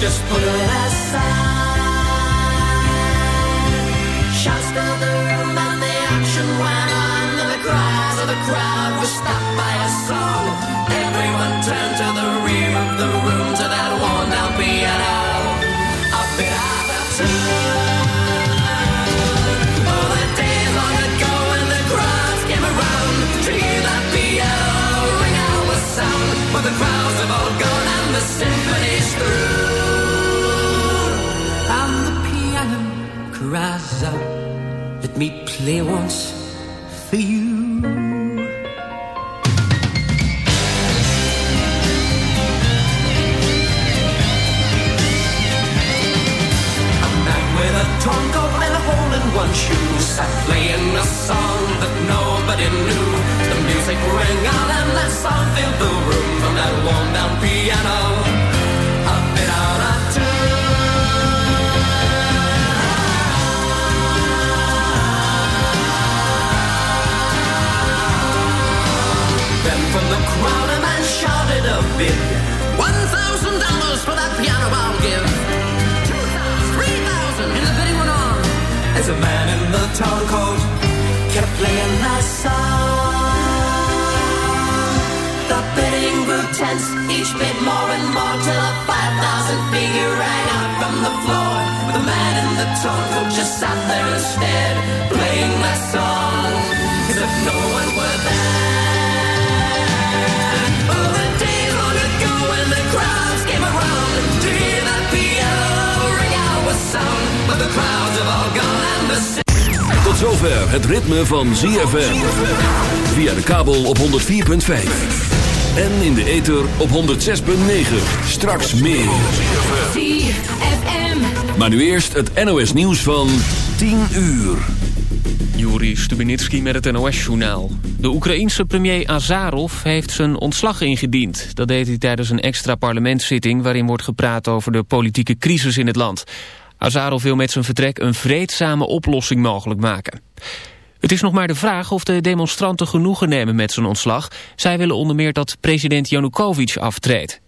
just put it aside. Play once for you. A man with a torn coat and a hole in one shoe sat playing a song that nobody knew. The music rang out and that song filled the room from that worn down One thousand dollars for that piano I'll give. Two thousand, three thousand, and the bidding went on. As a man in the kept playing that song. The bidding grew tense, each more and more till a five thousand figure rang out from the floor. The man in the just sat there instead, playing that song as if no one were there. Het ritme van ZFM. Via de kabel op 104.5. En in de ether op 106.9. Straks meer. Maar nu eerst het NOS nieuws van 10 uur. Juri Stubenitski met het NOS-journaal. De Oekraïense premier Azarov heeft zijn ontslag ingediend. Dat deed hij tijdens een extra parlementszitting... waarin wordt gepraat over de politieke crisis in het land. Azarov wil met zijn vertrek een vreedzame oplossing mogelijk maken. Het is nog maar de vraag of de demonstranten genoegen nemen met zijn ontslag. Zij willen onder meer dat president Janukovic aftreedt.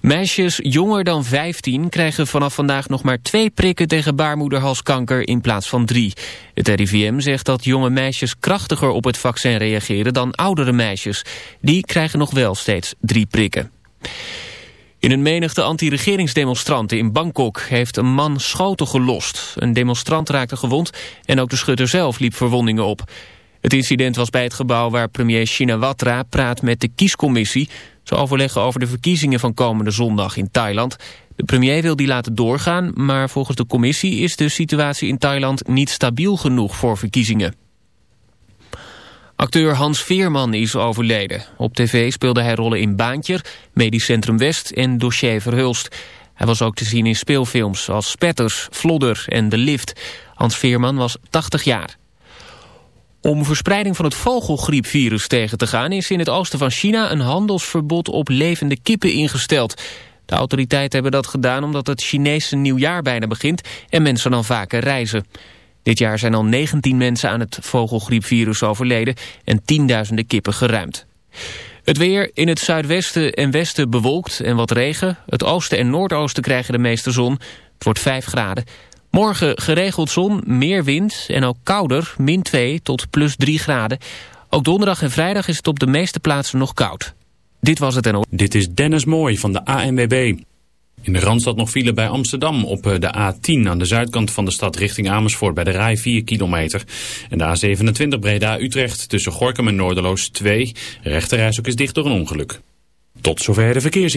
Meisjes jonger dan 15 krijgen vanaf vandaag nog maar twee prikken tegen baarmoederhalskanker in plaats van drie. Het RIVM zegt dat jonge meisjes krachtiger op het vaccin reageren dan oudere meisjes. Die krijgen nog wel steeds drie prikken. In een menigte anti-regeringsdemonstranten in Bangkok heeft een man schoten gelost. Een demonstrant raakte gewond en ook de schutter zelf liep verwondingen op. Het incident was bij het gebouw waar premier Shinawatra praat met de kiescommissie. Ze overleggen over de verkiezingen van komende zondag in Thailand. De premier wil die laten doorgaan, maar volgens de commissie is de situatie in Thailand niet stabiel genoeg voor verkiezingen. Acteur Hans Veerman is overleden. Op tv speelde hij rollen in Baantjer, Medisch Centrum West en Dossier Verhulst. Hij was ook te zien in speelfilms als Spetters, Flodder en De Lift. Hans Veerman was 80 jaar. Om verspreiding van het vogelgriepvirus tegen te gaan... is in het oosten van China een handelsverbod op levende kippen ingesteld. De autoriteiten hebben dat gedaan omdat het Chinese nieuwjaar bijna begint... en mensen dan vaker reizen. Dit jaar zijn al 19 mensen aan het vogelgriepvirus overleden... en tienduizenden kippen geruimd. Het weer in het zuidwesten en westen bewolkt en wat regen. Het oosten en noordoosten krijgen de meeste zon. Het wordt 5 graden. Morgen geregeld zon, meer wind en ook kouder, min 2 tot plus 3 graden. Ook donderdag en vrijdag is het op de meeste plaatsen nog koud. Dit was het en. Dit is Dennis Mooi van de ANWB. In de Randstad nog file bij Amsterdam op eh, de A10 aan de zuidkant van de stad richting Amersfoort bij de Rij 4 kilometer. En de A27 Breda-Utrecht tussen Gorkum en Noorderloos 2. Rechterreis is dicht door een ongeluk. Tot zover de verkeers.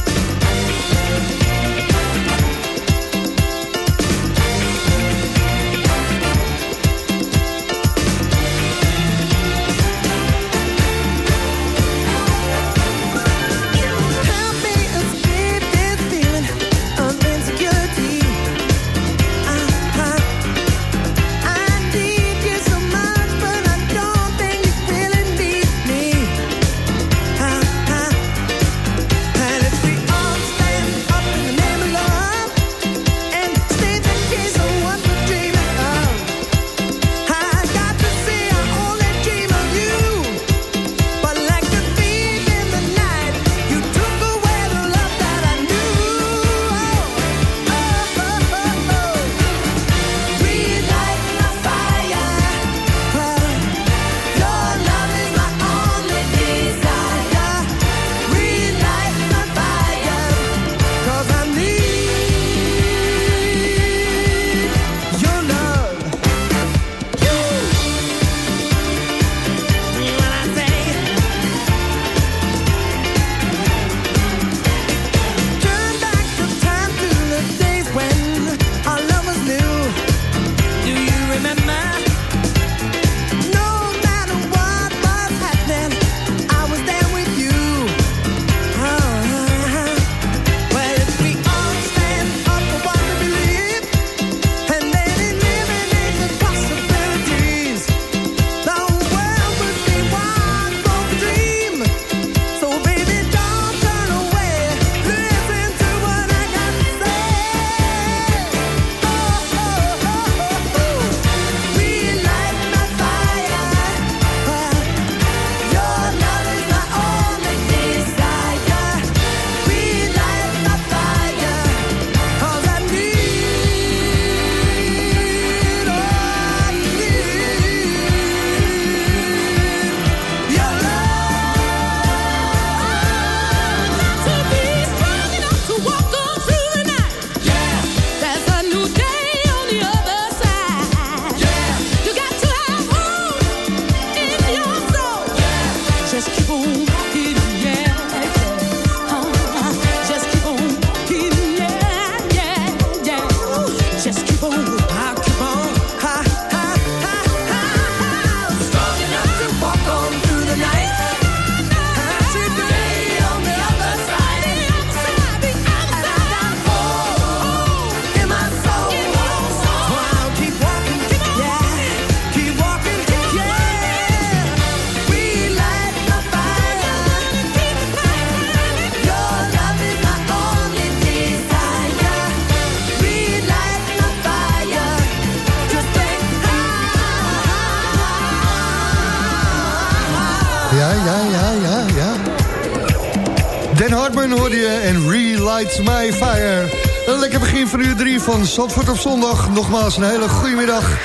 Van uur 3 van Zandvoort op zondag. Nogmaals een hele goede middag.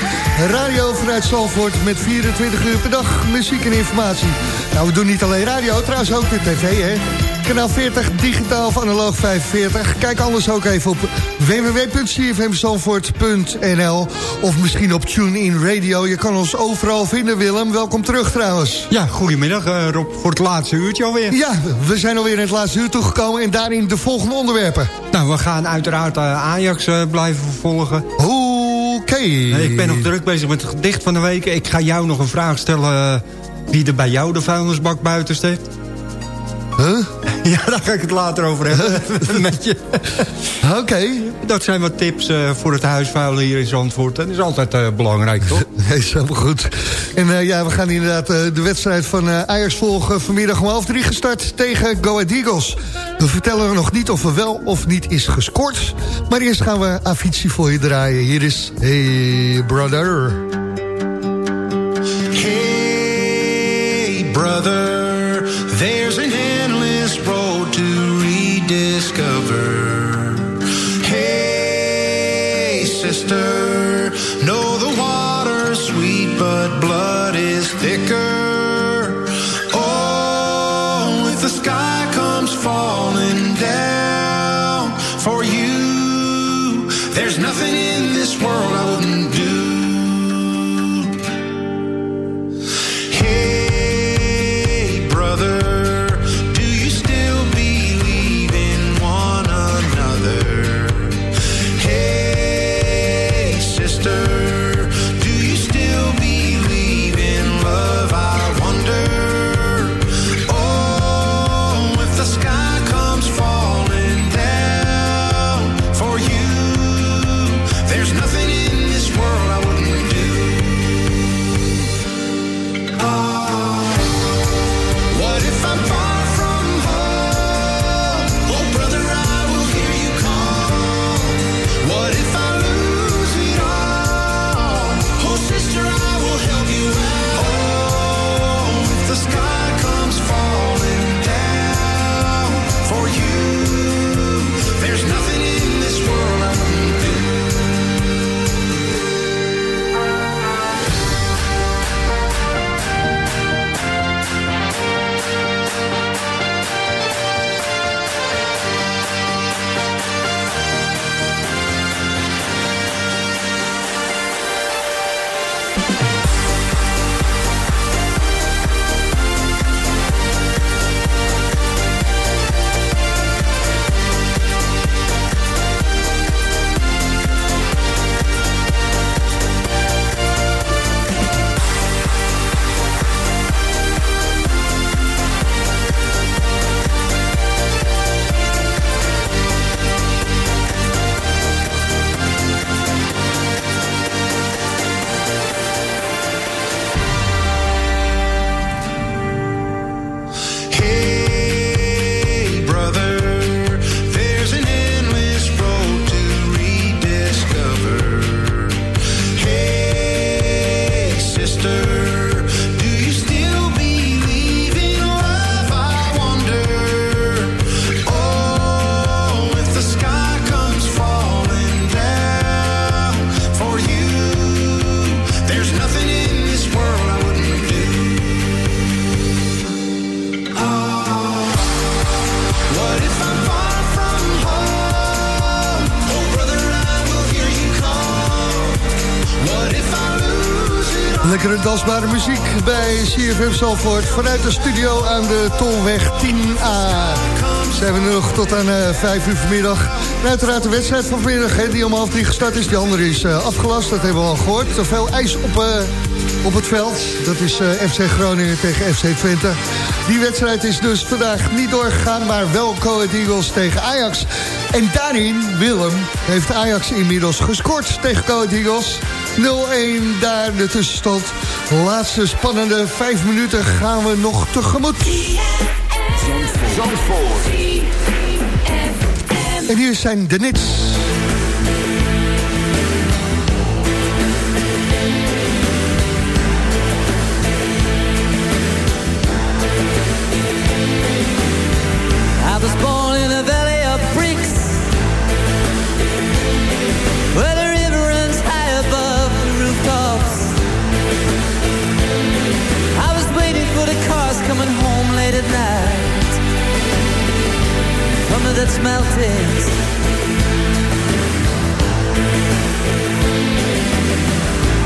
Radio vanuit Zandvoort met 24 uur per dag muziek en informatie. Nou, we doen niet alleen radio, trouwens ook de tv, hè. Kanaal 40, digitaal of analoog 45. Kijk anders ook even op www.cfmzandvoort.nl of misschien op TuneIn Radio. Je kan ons overal vinden, Willem. Welkom terug trouwens. Ja, goedemiddag eh, Rob, voor het laatste uurtje alweer. Ja, we zijn alweer in het laatste uur toegekomen en daarin de volgende onderwerpen. Nou, we gaan uiteraard eh, Ajax eh, blijven vervolgen. Oké. ik ben nog druk bezig met het gedicht van de week. Ik ga jou nog een vraag stellen eh, wie er bij jou de vuilnisbak buiten steekt. Huh? Ja, daar ga ik het later over hebben. met je. Oké. Dat zijn wat tips eh, voor het huisvuilen hier in Zandvoort. Dat is altijd eh, belangrijk, toch? Nee, is helemaal goed. En eh, ja, we gaan inderdaad eh, de wedstrijd van eh, Ajax volgen. Vanmiddag om half drie gestart tegen Go Ahead Eagles. We vertellen nog niet of er wel of niet is gescoord. Maar eerst gaan we Avicii voor je draaien. Hier is Hey Brother. Hey, brother, Dansbare muziek bij CFM Zalvoort. Vanuit de studio aan de Tolweg 10A. Zijn we nog tot aan eh 5 uur vanmiddag. Uiteraard de wedstrijd van vanmiddag die om half drie gestart is. Die andere is eh, afgelast, dat hebben we al gehoord. Te veel ijs op, eh, op het veld. Dat is eh, FC Groningen tegen FC Twente. Die wedstrijd is dus vandaag niet doorgegaan... maar wel Coed Eagles tegen Ajax. En daarin, Willem, heeft Ajax inmiddels gescoord tegen Coed Eagles... 0-1 daar de tussenstand. Laatste spannende vijf minuten gaan we nog tegemoet. En hier zijn de Nits. Dutch mountains.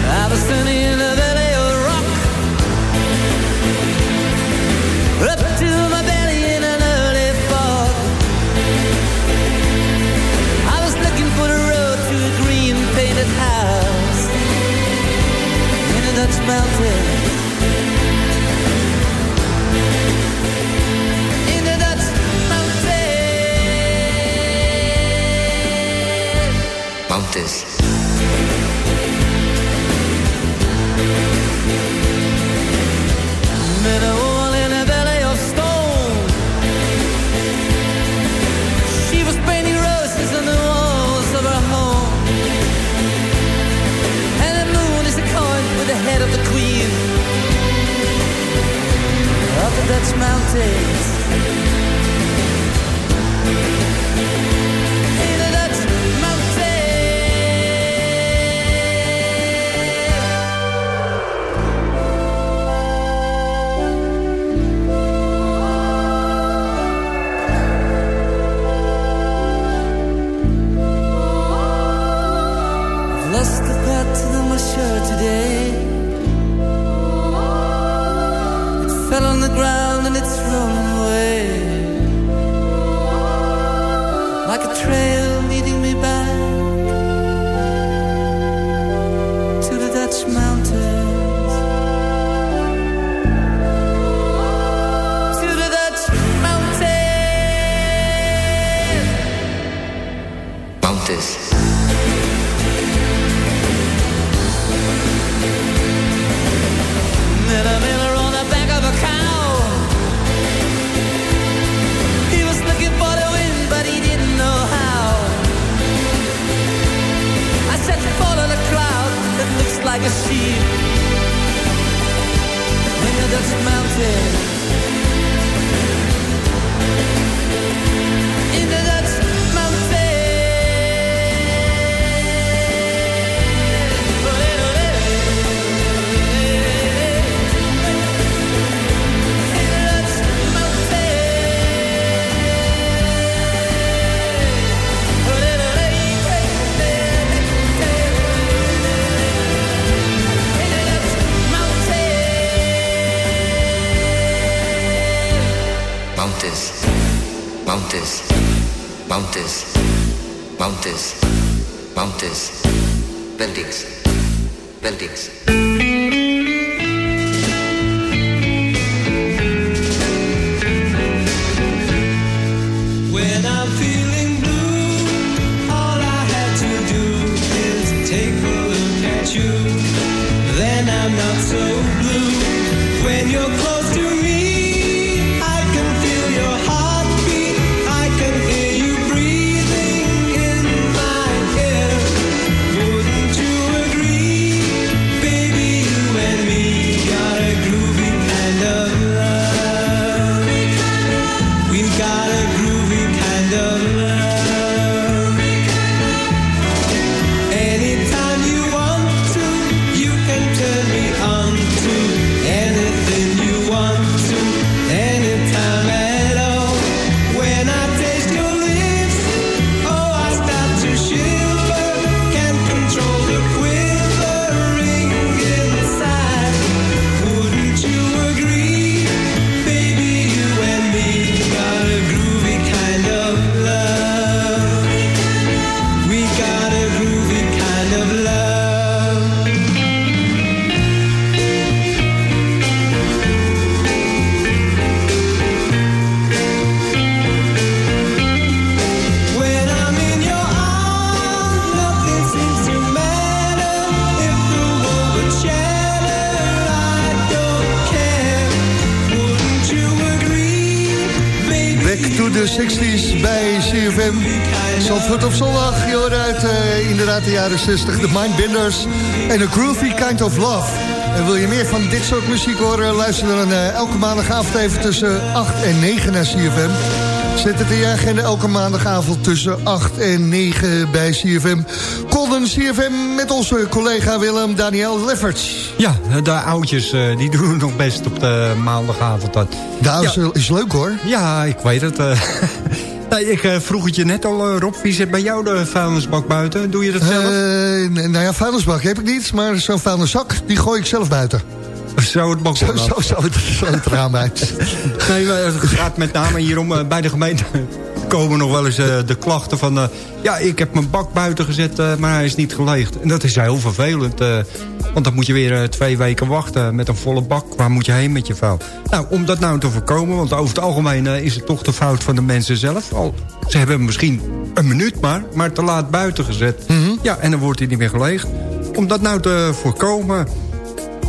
I was standing in the valley of rock, up to my belly in an early fog. I was looking for the road to a green painted house in the Dutch mountains. Mountains. Met in a of stone. She was painting roses on the walls of her home. And the moon is a coin with the head of the queen the Dutch mountains. Then I'm not so blue. When you're close to me, Zandvoort op zondag, je hoort uit eh, inderdaad de jaren 60, de Mindbenders en A Groovy Kind of Love. En wil je meer van dit soort muziek horen, luister dan eh, elke maandagavond even tussen 8 en 9 naar CFM. Zet het in je agenda elke maandagavond tussen 8 en 9 bij CFM. Golden CFM met onze collega Willem Daniel Lefferts. Ja, de oudjes eh, die doen het nog best op de maandagavond. Dat. De oudjes is leuk hoor. Ja, ik weet het. Nee, ik eh, vroeg het je net al, eh, Rob. Wie zit bij jou de vuilnisbak buiten? Doe je dat zelf? Eh, nou ja, vuilnisbak heb ik niet, maar zo'n vuilniszak, die gooi ik zelf buiten. Zo het balkon Zo, zo, zo, het, zo het raam uit. Nee, het gaat met name hierom eh, bij de gemeente komen nog wel eens eh, de klachten van... eh, ja, ik heb mijn bak buiten gezet, eh, maar hij is niet geleegd. En dat is heel vervelend, want dan moet je weer twee weken wachten met een volle bak. Waar moet je heen met je vuil? Nou, om dat nou te voorkomen, want over het algemeen is het toch de fout van de mensen zelf. Al, ze hebben misschien een minuut maar, maar te laat buiten gezet. Ja, en dan wordt hij niet meer geleegd. Om dat nou te voorkomen...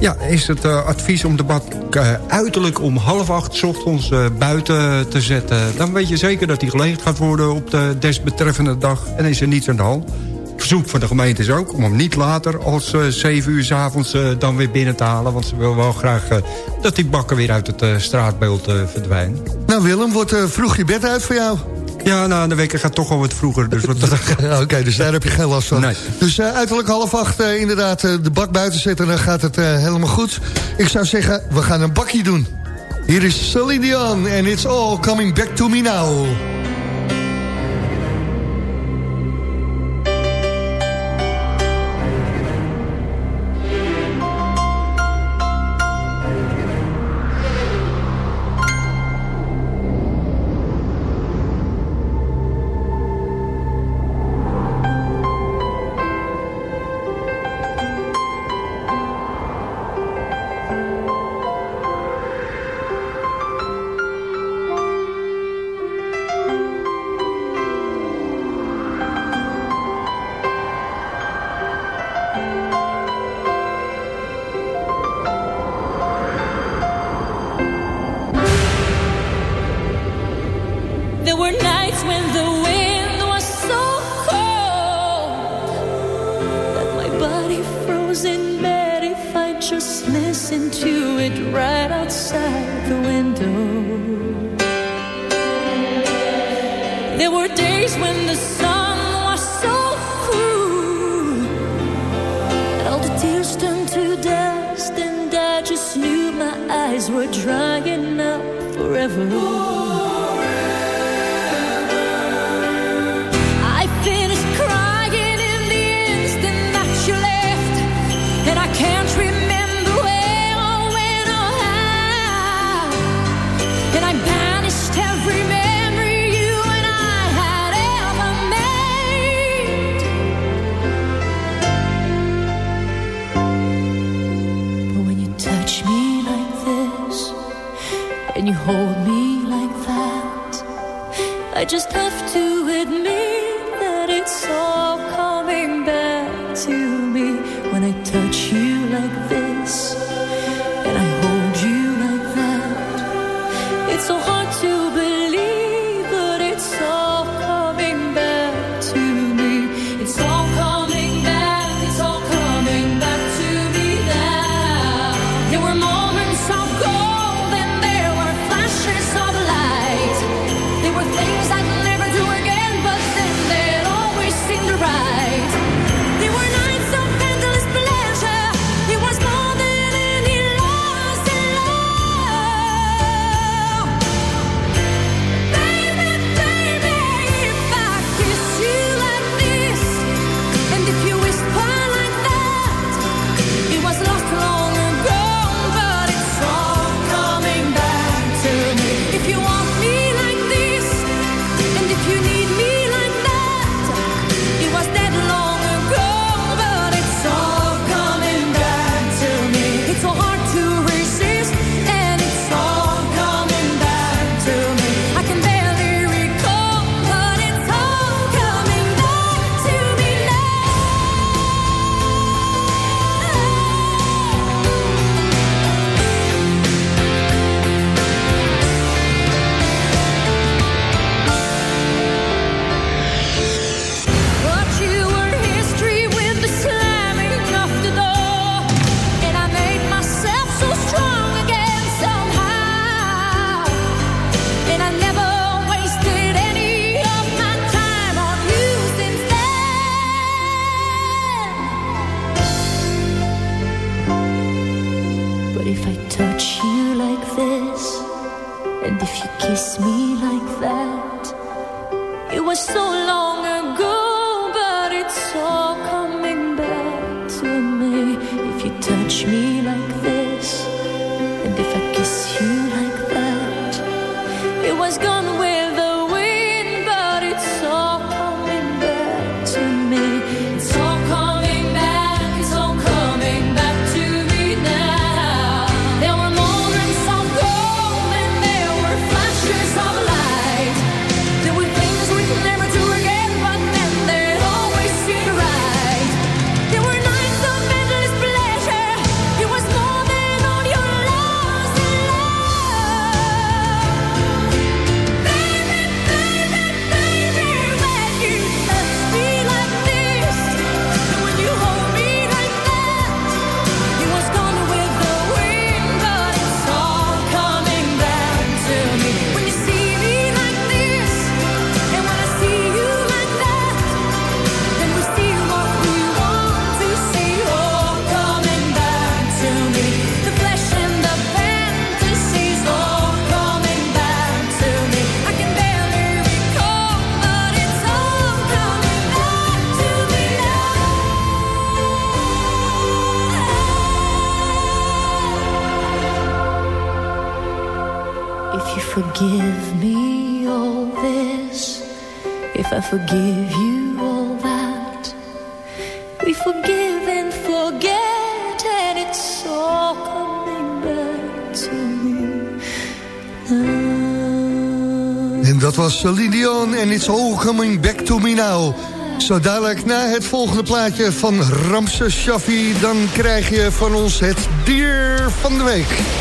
Ja, is het eh, advies om de bak eh, uiterlijk om half acht ochtends eh, buiten te zetten. Dan weet je zeker dat die geleegd gaat worden op de desbetreffende dag. En is er niets aan de hand. Verzoek van de gemeente is ook om hem niet later als eh 7 uur s avonds dan weer binnen te halen. Want ze wil wel graag dat die bakken weer uit het straatbeeld verdwijnen. Nou Willem, wordt vroeg je bed uit voor jou? Ja, nou, de week gaat toch al wat vroeger. Dus wat Oké, dus daar heb je geen last van. Dus eh, uiterlijk half acht eh, inderdaad eh, de bak buiten zetten... dan gaat het helemaal goed. Ik zou zeggen, we gaan een bakje doen. Hier is Celine Dion en It's All Coming Back To Me Now. There were days when the sun was so cruel that all the tears turned to dust, and I just knew my eyes were drying up forever. I just have to forgive you all that, we forgive and forget, and it's all coming back to me. En dat was Celine en It's All Coming Back To Me Now. Zo dadelijk na het volgende plaatje van Ramses Shaffi... dan krijg je van ons het dier van de week.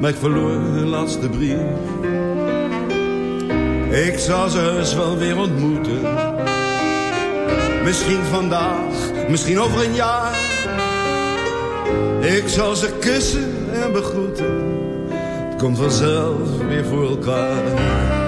Maar ik verloor hun laatste brief. Ik zal ze heus wel weer ontmoeten. Misschien vandaag, misschien over een jaar. Ik zal ze kussen en begroeten. Het komt vanzelf weer voor elkaar.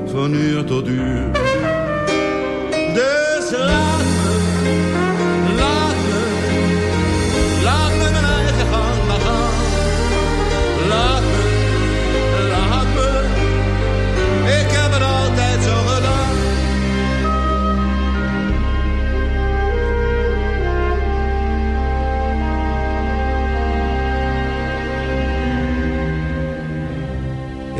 van uur tot uur. Dus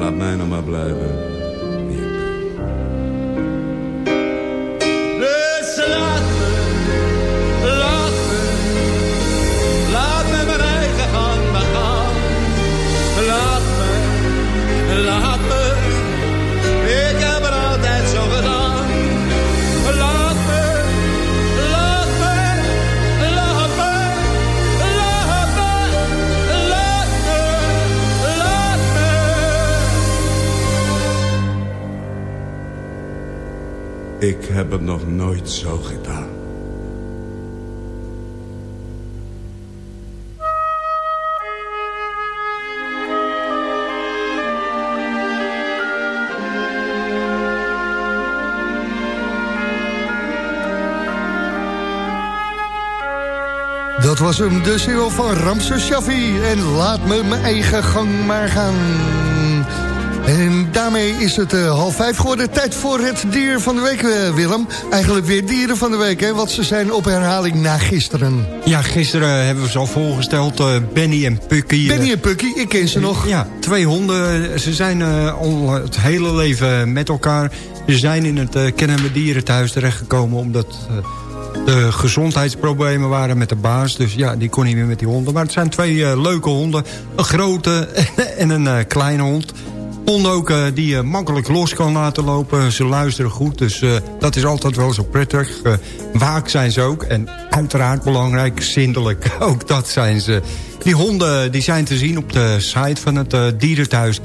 Maar laat mij nog maar blijven. Ik heb het nog nooit zo gedaan. Dat was hem, de single van Ramses Shaffi. En laat me mijn eigen gang maar gaan. En daarmee is het eh, half vijf geworden. Tijd voor het dier van de week, eh, Willem. Eigenlijk weer dieren van de week, hè? Want ze zijn op herhaling na gisteren. Ja, gisteren hebben we ze al voorgesteld. eh, Benny en Pukkie. Benny en Pukkie, ik ken ze nog. Ja, twee honden. Ze zijn al het hele leven met elkaar. Ze zijn in het uh, Kennemer Dierenthuis terechtgekomen... omdat de gezondheidsproblemen waren met de baas. Dus ja, die kon niet meer met die honden. Maar het zijn twee leuke honden. Een grote en een kleine hond. Honden ook eh, die je makkelijk los kan laten lopen. Ze luisteren goed, dus eh, dat is altijd wel zo prettig. Eh, waak zijn ze ook. En uiteraard belangrijk, zindelijk. Ook dat zijn ze. Die honden die zijn te zien op de site van het eh, dierenthuis.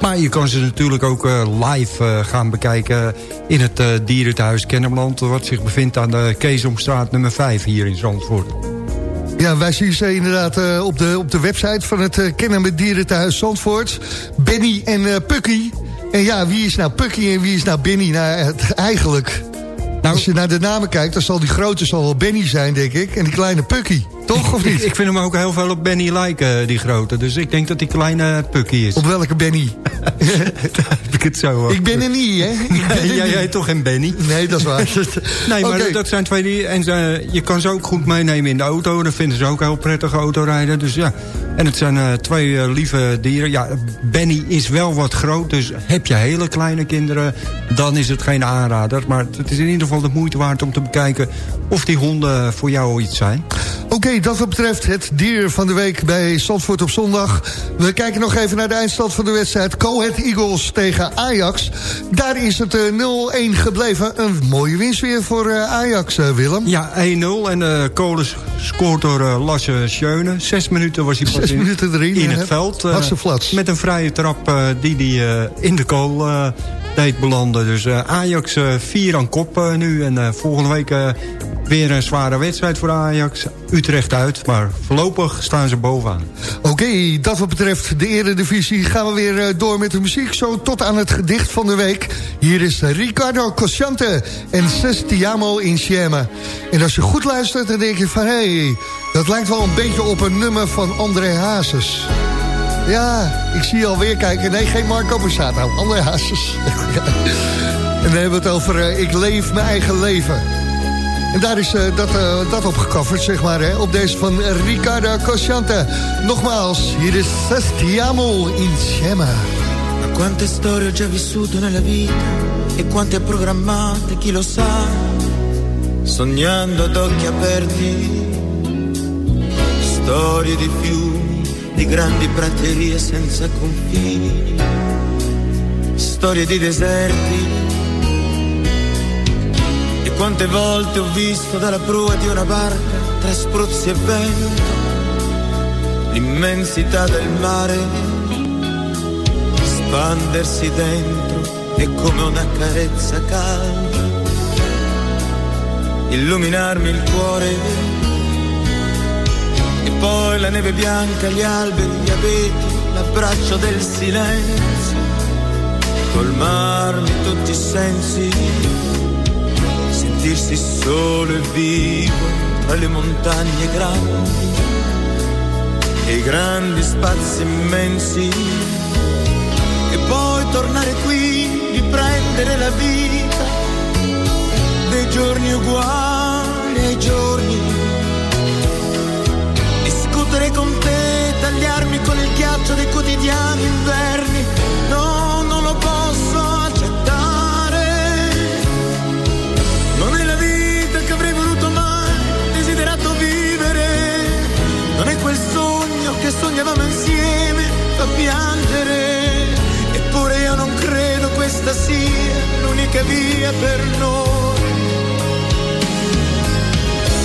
Maar je kan ze natuurlijk ook eh, live eh, gaan bekijken in het eh, dierenthuis Kennemerland... wat zich bevindt aan de Keesomstraat nummer 5 hier in Zandvoort. Ja, wij zien ze inderdaad eh, op, de, op de website van het uh, Kennen Dierenthuis Zandvoort. Benny en uh, Pukkie. En ja, wie is nou Pukkie en wie is nou Benny? Nou, het, eigenlijk... Als je naar de namen kijkt, dan zal die grote zal wel Benny zijn, denk ik. En die kleine Pukkie, toch of niet? Ik, ik vind hem ook heel veel op Benny lijken, die grote. Dus ik denk dat die kleine Pukkie is. Op welke Benny? Heb ik het zo Ik ben er niet, hè? Er jij, jij toch geen Benny? Nee, dat is waar. nee, maar dat, dat zijn twee die... En ze, je kan ze ook goed meenemen in de auto. Dat vinden ze ook heel prettig autorijden. Dus ja. En het zijn eh, twee eh, lieve dieren. Ja, Benny is wel wat groot. Dus heb je hele kleine kinderen, dan is het geen aanrader. Maar het is in ieder geval de moeite waard om te bekijken... of die honden voor jou iets zijn. Oké, dat wat betreft het dier van de week bij Zandvoort op zondag. We kijken nog even naar de eindstand van de wedstrijd. Coed Eagles tegen Ajax. Daar is het eh, 0-1 gebleven. Een mooie winst weer voor eh, Ajax, eh, Willem. Ja, 1-0. En uh, Kolen scoort door uh, Lasse Schöne. Zes minuten was hij pas in, minuten erin, in hè? het veld. eh, Hasseflats. met een vrije trap uh, die hij uh, in de kool deed belanden. Dus uh, Ajax uh, vier aan kop uh, nu. En volgende week weer een zware wedstrijd voor Ajax. Utrecht uit, maar voorlopig staan ze bovenaan. Oké, dat wat betreft de eredivisie gaan we weer eh, door met de muziek. Zo tot aan het gedicht van de week. Hier is Ricardo Cosciante en Sestiamo Insieme. En als je goed luistert, dan denk je van... hé, hey, dat lijkt wel een beetje op een nummer van André Hazes. Ja, ik zie je alweer kijken. Nee, geen Marco Borsato, André Hazes. en dan hebben we het over eh, Ik leef mijn eigen leven. En daar is uh, dat, uh, dat op gecoverd, zeg maar, hè, op deze van Ricardo Cosciante. Nogmaals, hier is Sestiamo. Ma quante storie ho già vissuto nella vita e quante programmate, chi lo sa, sognando ad occhi aperti. Storie di fiumi, di grandi praterie senza confini, storie di deserti. E quante volte ho visto dalla prua di una barca tra spruzzi e vento l'immensità del mare spandersi dentro e come una carezza calda illuminarmi il cuore e poi la neve bianca, gli alberi, gli abeti, l'abbraccio del silenzio, colmarmi tutti i sensi, sentirsi solo e vivo tra le montagne grandi. E i grandi spazi immensi, e poi tornare qui, riprendere la vita. Dei giorni uguali ai giorni con te, tagliarmi con il ghiaccio dei quotidiani inverni. No, non lo posso accettare. Non è la vita che avrei voluto mai, desiderato vivere. Non è quel sogno che sognavamo insieme, fa piangere. Eppure io non credo questa sia l'unica via per noi.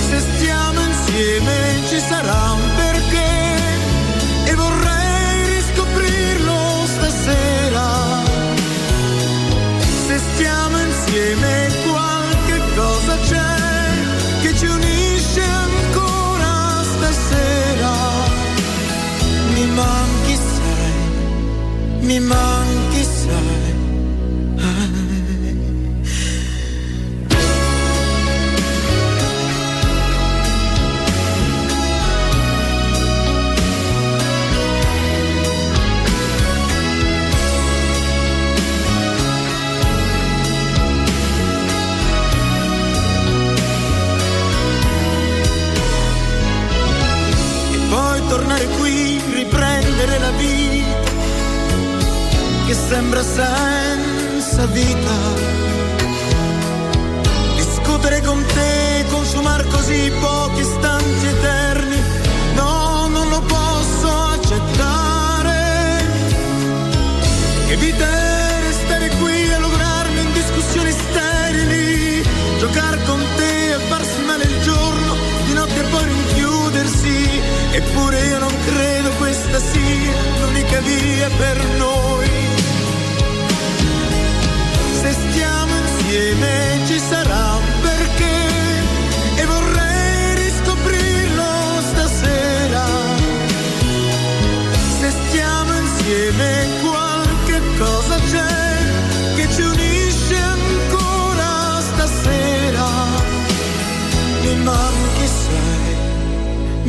Se stiamo insieme ci sarà un insieme qualche cosa c'è che ci unisce ancora stasera. Mi manchi sai, mi manchi sembra senza vita. Discutere con te, consumare così pochi istanti eterni, no, non lo posso accettare. Che vita è restare qui a lograrmi in discussioni sterili, giocare con te e farsi male il giorno, di notte poi rinchiudersi, eppure io non credo questa sia l'unica via per noi.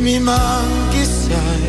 Mi manchi sai.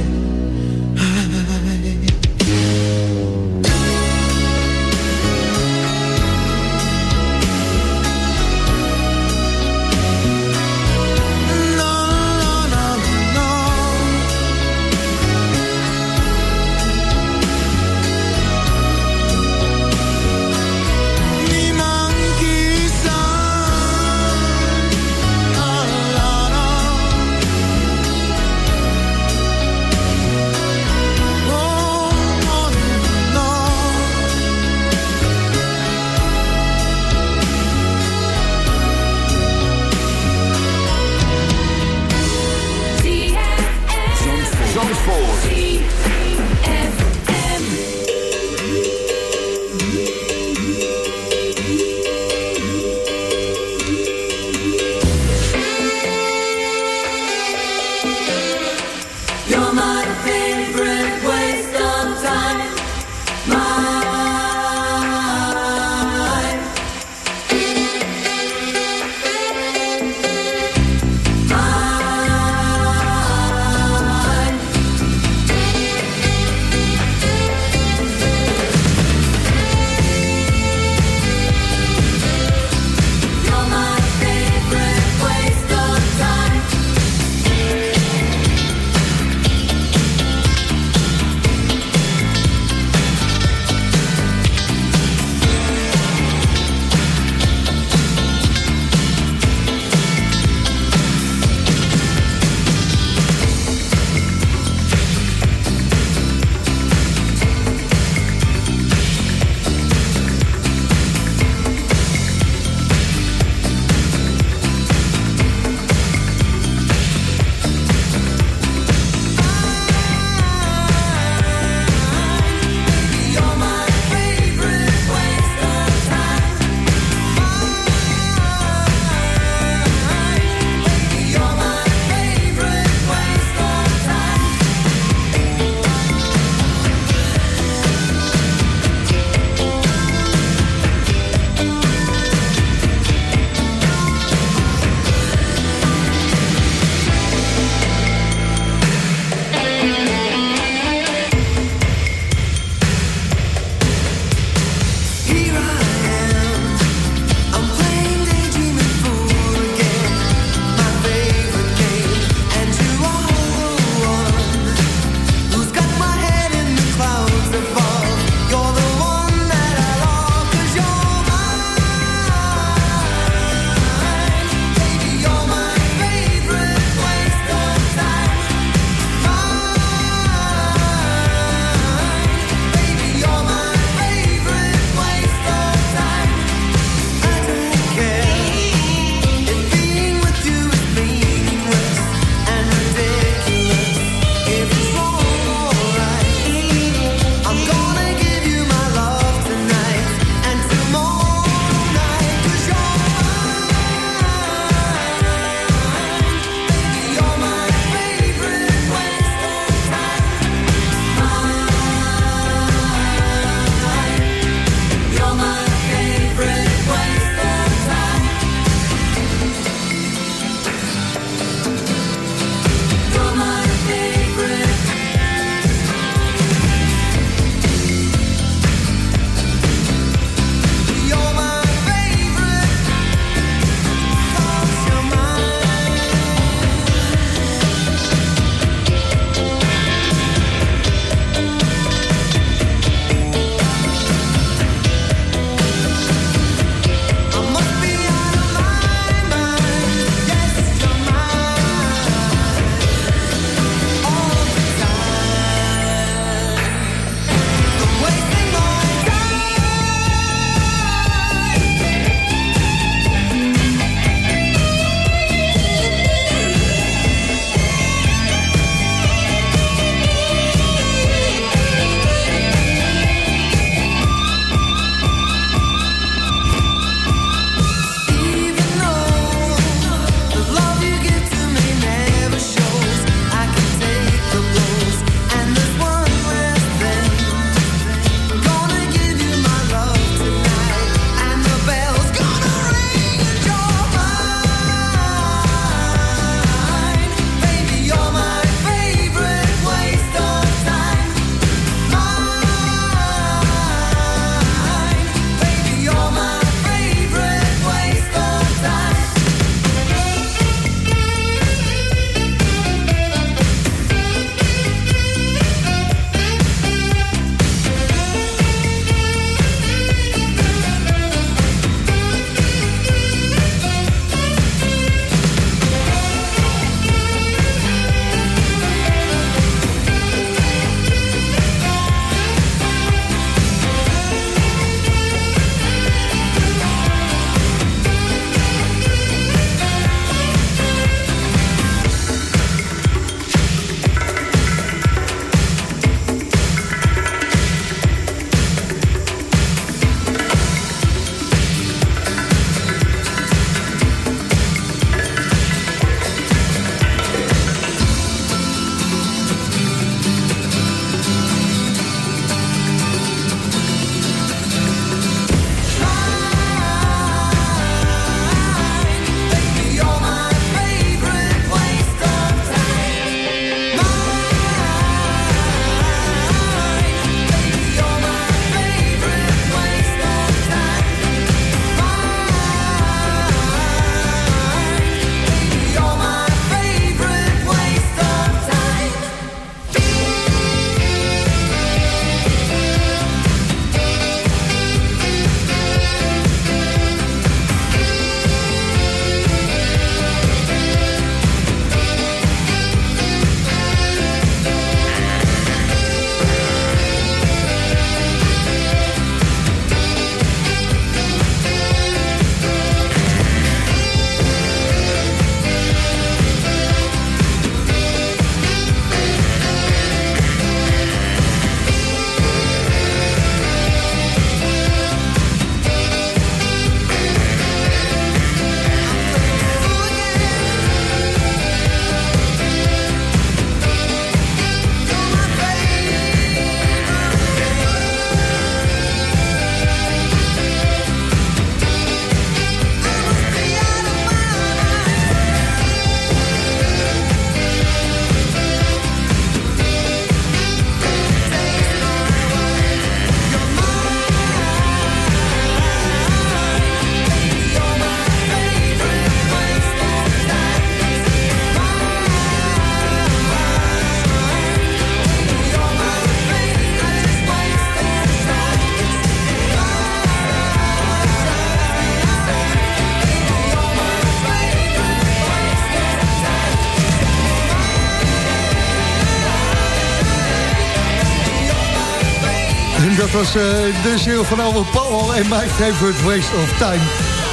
Was eh, de ziel van Albert Paul en My Favorite Waste of Time.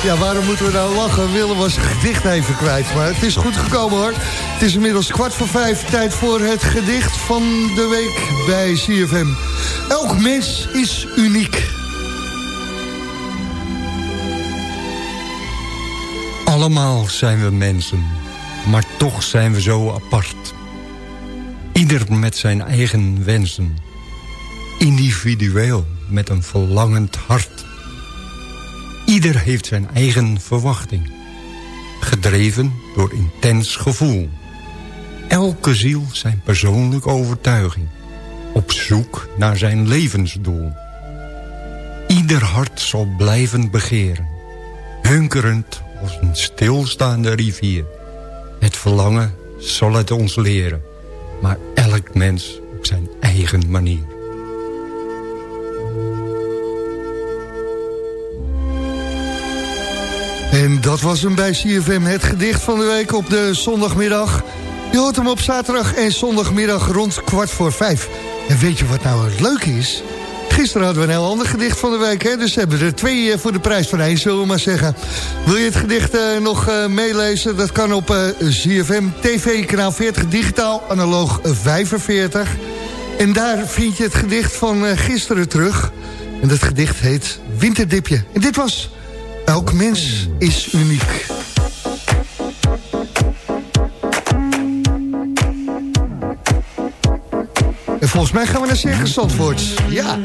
Ja, waarom moeten we nou lachen? Willem was gedicht even kwijt, maar het is goed gekomen hoor. Het is inmiddels kwart voor vijf, tijd voor het gedicht van de week bij CFM. Elk mens is uniek. Allemaal zijn we mensen, maar toch zijn we zo apart. Ieder met zijn eigen wensen. Individueel, met een verlangend hart. Ieder heeft zijn eigen verwachting. Gedreven door intens gevoel. Elke ziel zijn persoonlijke overtuiging. Op zoek naar zijn levensdoel. Ieder hart zal blijven begeren. Hunkerend als een stilstaande rivier. Het verlangen zal het ons leren. Maar elk mens op zijn eigen manier. En dat was hem bij CFM, het gedicht van de week op de zondagmiddag. Je hoort hem op zaterdag en zondagmiddag rond kwart voor vijf. En weet je wat nou het is? Gisteren hadden we een heel ander gedicht van de week, hè? dus hebben we er twee eh, voor de prijs van één, zullen we maar zeggen. Wil je het gedicht eh, nog eh, meelezen? Dat kan op eh ZFM TV, kanaal 40, digitaal, analoog 45. En daar vind je het gedicht van gisteren terug. En dat gedicht heet Winterdipje. En dit was Elk mens is uniek. En volgens mij gaan we naar Circus Zandvoort. Ja.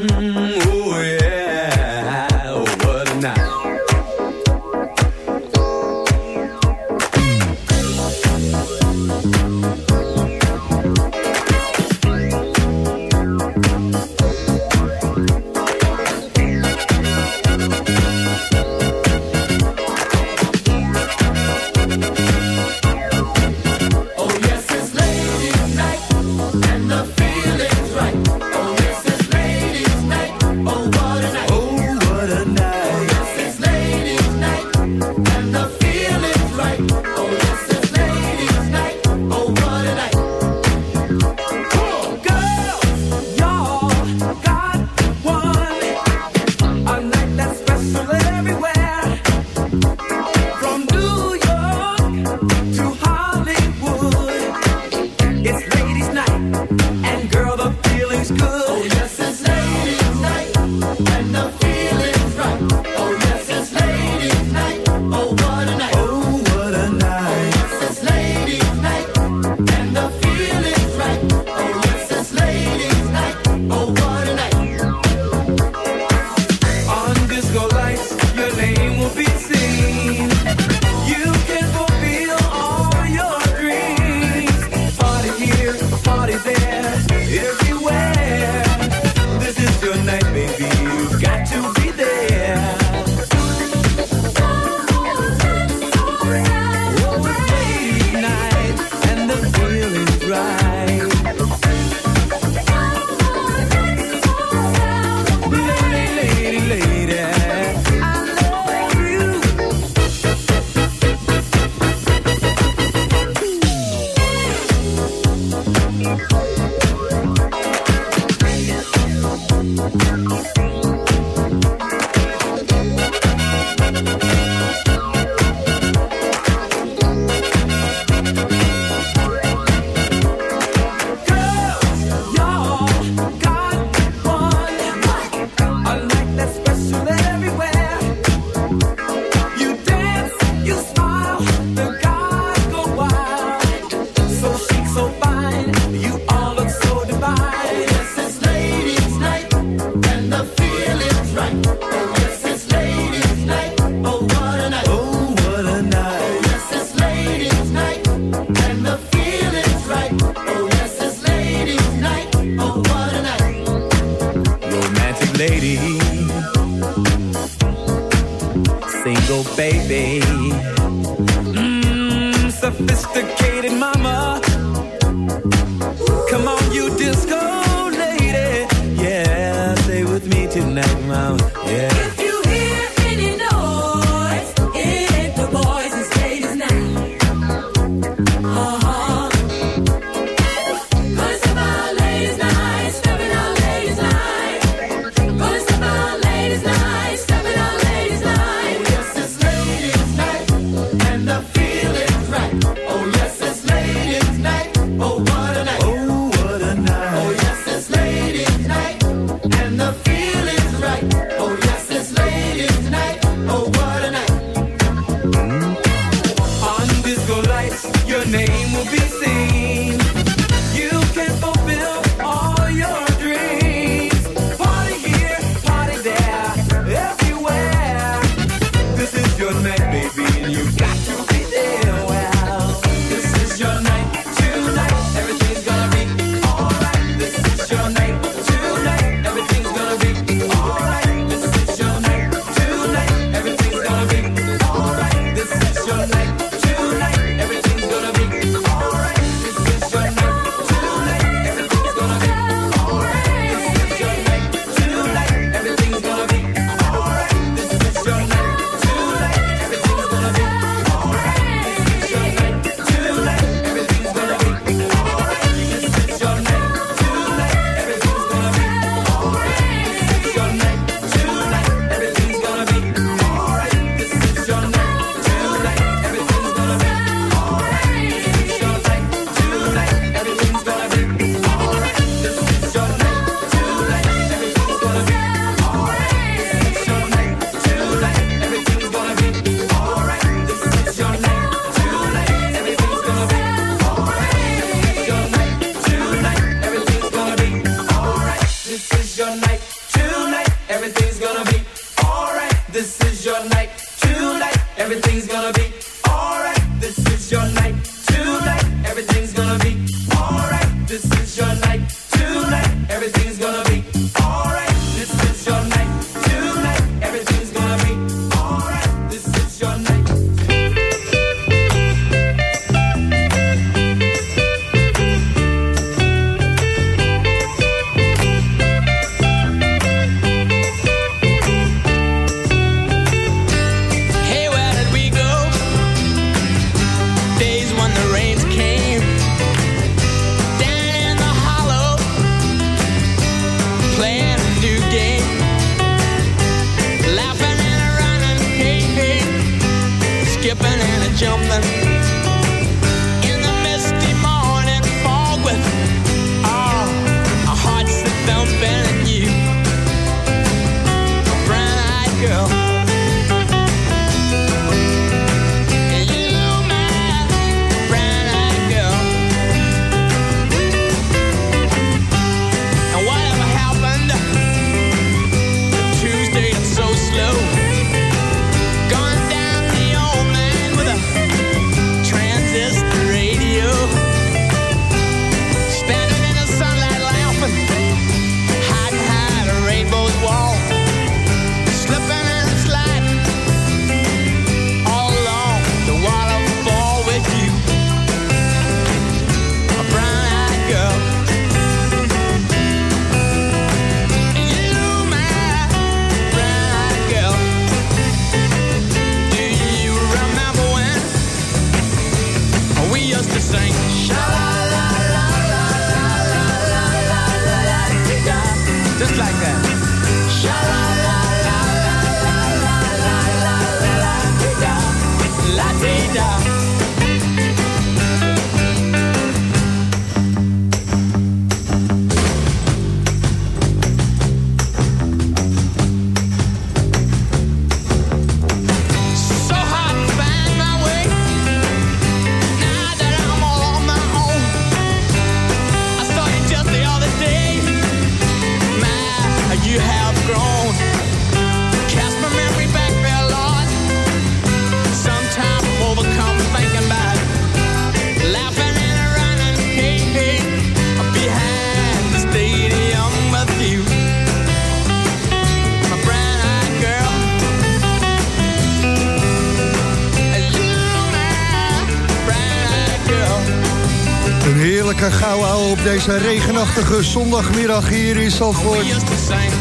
Regenachtige zondagmiddag hier in Zandvoort.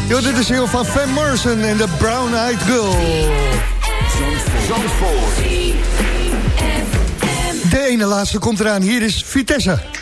Yo, dit is heel van Van Morrison en de Brown Eyed Girl. De ene laatste komt eraan, hier is Vitesse.